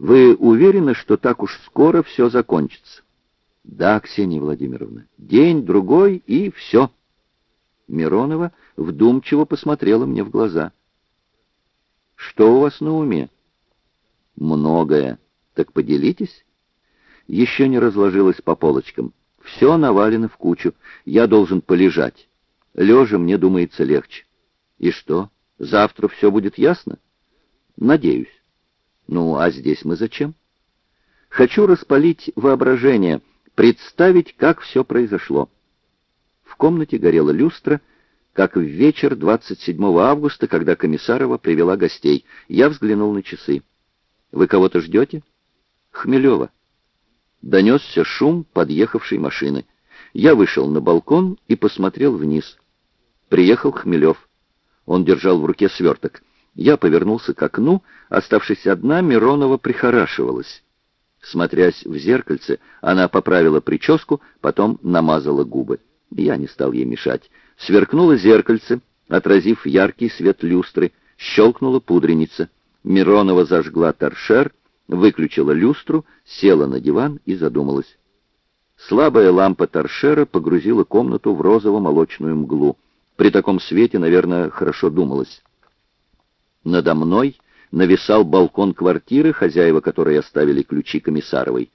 Вы уверены, что так уж скоро все закончится? Да, Ксения Владимировна. День, другой и все. Миронова вдумчиво посмотрела мне в глаза. Что у вас на уме? Многое. Так поделитесь. Еще не разложилось по полочкам. Все навалено в кучу. Я должен полежать. Лежа мне думается легче. И что, завтра все будет ясно? Надеюсь. Ну, а здесь мы зачем? Хочу распалить воображение, представить, как все произошло. В комнате горела люстра, как в вечер 27 августа, когда Комиссарова привела гостей. Я взглянул на часы. «Вы кого-то ждете?» «Хмелева». Донесся шум подъехавшей машины. Я вышел на балкон и посмотрел вниз. Приехал Хмелев. Он держал в руке сверток. Я повернулся к окну, оставшись одна, Миронова прихорашивалась. Смотрясь в зеркальце, она поправила прическу, потом намазала губы. Я не стал ей мешать. Сверкнуло зеркальце, отразив яркий свет люстры, щелкнула пудреница. Миронова зажгла торшер, выключила люстру, села на диван и задумалась. Слабая лампа торшера погрузила комнату в розово-молочную мглу. При таком свете, наверное, хорошо думалось. Надо мной нависал балкон квартиры, хозяева которой оставили ключи комиссаровой.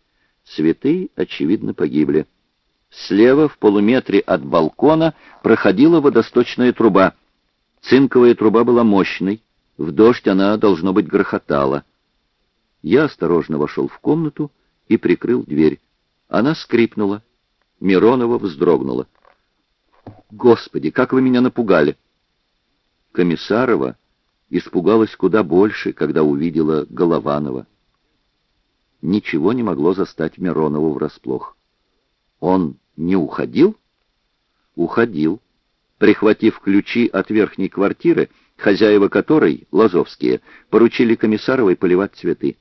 Цветы, очевидно, погибли. Слева, в полуметре от балкона, проходила водосточная труба. Цинковая труба была мощной. В дождь она, должно быть, грохотала. Я осторожно вошел в комнату и прикрыл дверь. Она скрипнула. Миронова вздрогнула. «Господи, как вы меня напугали!» Комиссарова испугалась куда больше, когда увидела Голованова. Ничего не могло застать Миронову врасплох. Он не уходил? Уходил, прихватив ключи от верхней квартиры, хозяева которой, лазовские, поручили комиссаровой поливать цветы.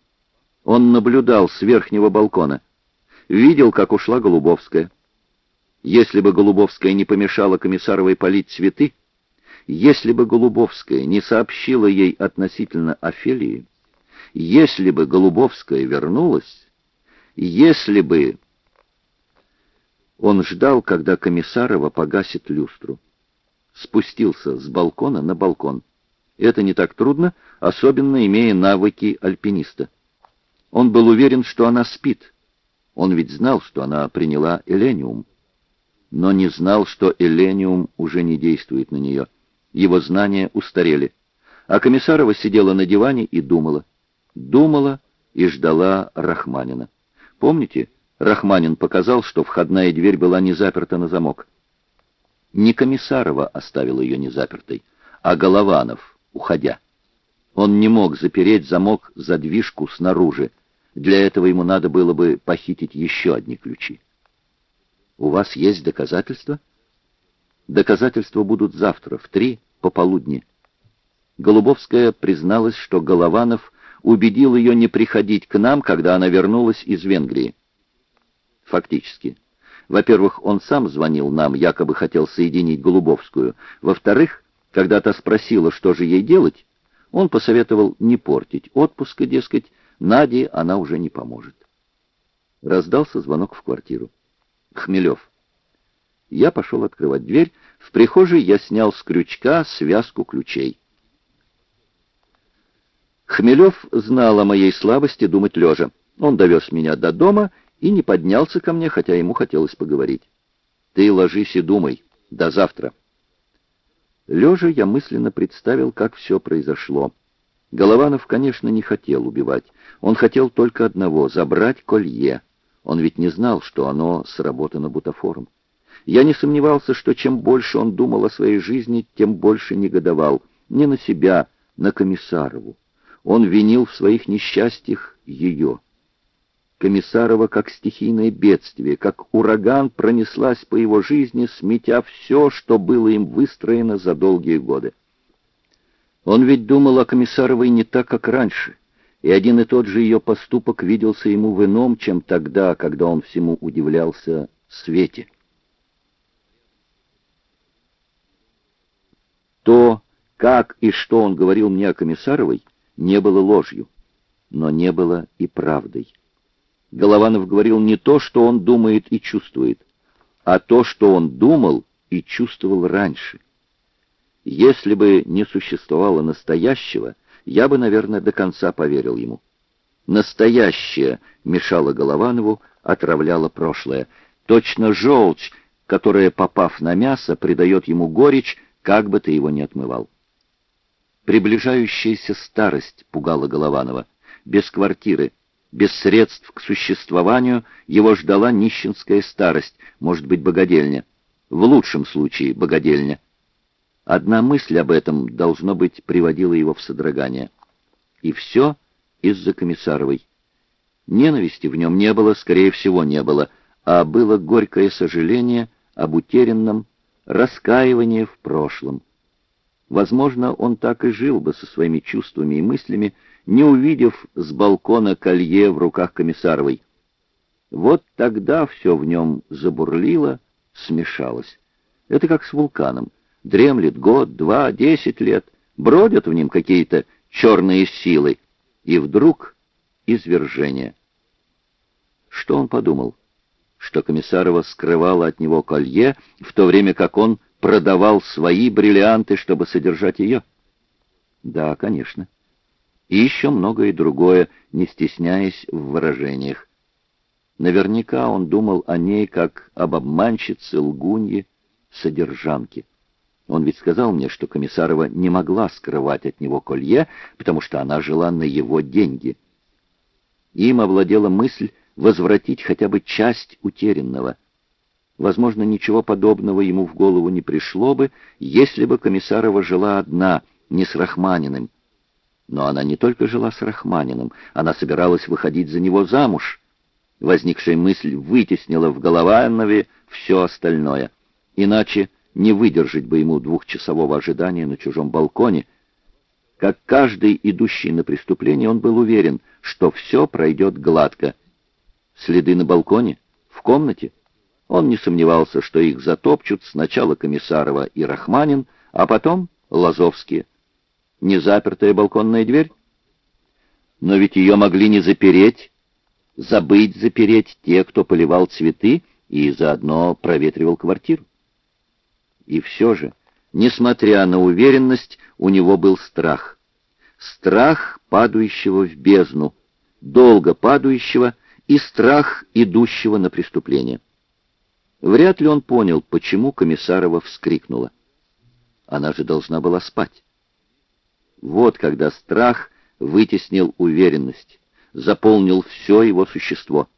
Он наблюдал с верхнего балкона. Видел, как ушла Голубовская. Если бы Голубовская не помешала комиссаровой полить цветы, если бы Голубовская не сообщила ей относительно Офелии, если бы Голубовская вернулась, если бы... Он ждал, когда Комиссарова погасит люстру. Спустился с балкона на балкон. Это не так трудно, особенно имея навыки альпиниста. Он был уверен, что она спит. Он ведь знал, что она приняла элениум. Но не знал, что элениум уже не действует на нее. Его знания устарели. А Комиссарова сидела на диване и думала. Думала и ждала Рахманина. Помните, Рахманин показал, что входная дверь была не заперта на замок. Не Комиссарова оставил ее незапертой, а Голованов, уходя. Он не мог запереть замок задвижку снаружи. Для этого ему надо было бы похитить еще одни ключи. «У вас есть доказательства?» Доказательства будут завтра, в три пополудни. Голубовская призналась, что Голованов убедил ее не приходить к нам, когда она вернулась из Венгрии. Фактически. Во-первых, он сам звонил нам, якобы хотел соединить Голубовскую. Во-вторых, когда та спросила, что же ей делать, он посоветовал не портить отпуска, дескать, Наде она уже не поможет. Раздался звонок в квартиру. Хмелев. Я пошел открывать дверь. В прихожей я снял с крючка связку ключей. Хмелев знал о моей слабости думать лежа. Он довез меня до дома и не поднялся ко мне, хотя ему хотелось поговорить. «Ты ложись и думай. До завтра». Лежа я мысленно представил, как все произошло. Голованов, конечно, не хотел убивать. Он хотел только одного — забрать колье. Он ведь не знал, что оно сработано бутафором. Я не сомневался, что чем больше он думал о своей жизни, тем больше негодовал. Не на себя, на Комиссарову. Он винил в своих несчастьях ее. Комиссарова, как стихийное бедствие, как ураган, пронеслась по его жизни, сметя все, что было им выстроено за долгие годы. Он ведь думал о Комиссаровой не так, как раньше, и один и тот же ее поступок виделся ему в ином, чем тогда, когда он всему удивлялся Свете. То, как и что он говорил мне о Комиссаровой, не было ложью. но не было и правдой. Голованов говорил не то, что он думает и чувствует, а то, что он думал и чувствовал раньше. Если бы не существовало настоящего, я бы, наверное, до конца поверил ему. Настоящее мешало Голованову, отравляло прошлое. Точно желчь, которая, попав на мясо, придает ему горечь, как бы ты его ни отмывал. Приближающаяся старость пугала Голованова. Без квартиры, без средств к существованию его ждала нищенская старость, может быть, богадельня. В лучшем случае богадельня. Одна мысль об этом, должно быть, приводила его в содрогание. И все из-за Комиссаровой. Ненависти в нем не было, скорее всего, не было, а было горькое сожаление об утерянном, раскаивание в прошлом. Возможно, он так и жил бы со своими чувствами и мыслями, не увидев с балкона колье в руках Комиссаровой. Вот тогда все в нем забурлило, смешалось. Это как с вулканом. Дремлет год, два, десять лет, бродят в нем какие-то черные силы, и вдруг извержение. Что он подумал? Что Комиссарова скрывала от него колье, в то время как он продавал свои бриллианты, чтобы содержать ее? Да, конечно. И еще многое другое, не стесняясь в выражениях. Наверняка он думал о ней как об обманщице, лгунье, содержанке. Он ведь сказал мне, что Комиссарова не могла скрывать от него колье, потому что она жила на его деньги. Им овладела мысль возвратить хотя бы часть утерянного — Возможно, ничего подобного ему в голову не пришло бы, если бы Комиссарова жила одна, не с Рахманиным. Но она не только жила с Рахманиным, она собиралась выходить за него замуж. Возникшая мысль вытеснила в Голованове все остальное. Иначе не выдержать бы ему двухчасового ожидания на чужом балконе. Как каждый идущий на преступление, он был уверен, что все пройдет гладко. Следы на балконе? В комнате? Он не сомневался, что их затопчут сначала Комиссарова и Рахманин, а потом Лазовские. Незапертая балконная дверь? Но ведь ее могли не запереть, забыть запереть те, кто поливал цветы и заодно проветривал квартиру. И все же, несмотря на уверенность, у него был страх. Страх, падающего в бездну, долго падающего, и страх, идущего на преступление. Вряд ли он понял, почему Комиссарова вскрикнула. Она же должна была спать. Вот когда страх вытеснил уверенность, заполнил все его существо.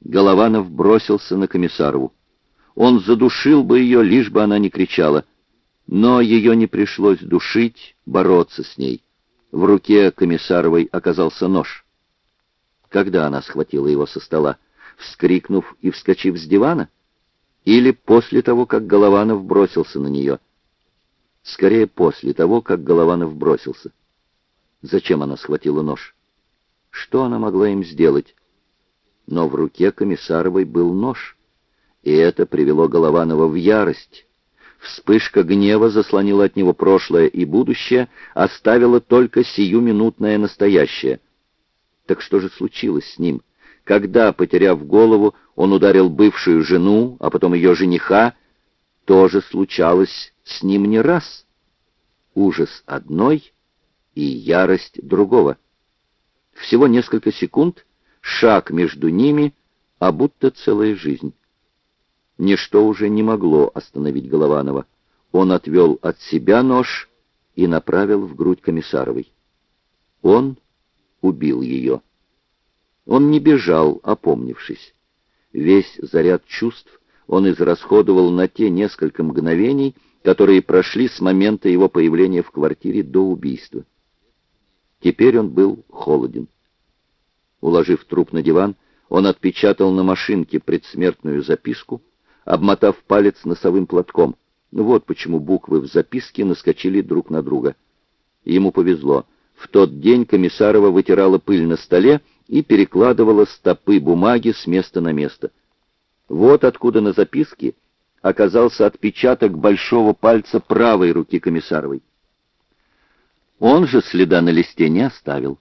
Голованов бросился на Комиссарову. Он задушил бы ее, лишь бы она не кричала. Но ее не пришлось душить, бороться с ней. В руке Комиссаровой оказался нож. Когда она схватила его со стола, вскрикнув и вскочив с дивана? или после того, как Голованов бросился на нее. Скорее, после того, как Голованов бросился. Зачем она схватила нож? Что она могла им сделать? Но в руке Комиссаровой был нож, и это привело Голованова в ярость. Вспышка гнева заслонила от него прошлое и будущее, оставила только сиюминутное настоящее. Так что же случилось с ним? Когда, потеряв голову, он ударил бывшую жену, а потом ее жениха, тоже случалось с ним не раз. Ужас одной и ярость другого. Всего несколько секунд, шаг между ними, а будто целая жизнь. Ничто уже не могло остановить Голованова. Он отвел от себя нож и направил в грудь Комиссаровой. Он убил ее. Он не бежал, опомнившись. Весь заряд чувств он израсходовал на те несколько мгновений, которые прошли с момента его появления в квартире до убийства. Теперь он был холоден. Уложив труп на диван, он отпечатал на машинке предсмертную записку, обмотав палец носовым платком. Вот почему буквы в записке наскочили друг на друга. Ему повезло. В тот день Комиссарова вытирала пыль на столе, и перекладывала стопы бумаги с места на место. Вот откуда на записке оказался отпечаток большого пальца правой руки комиссаровой. Он же следа на листе не оставил.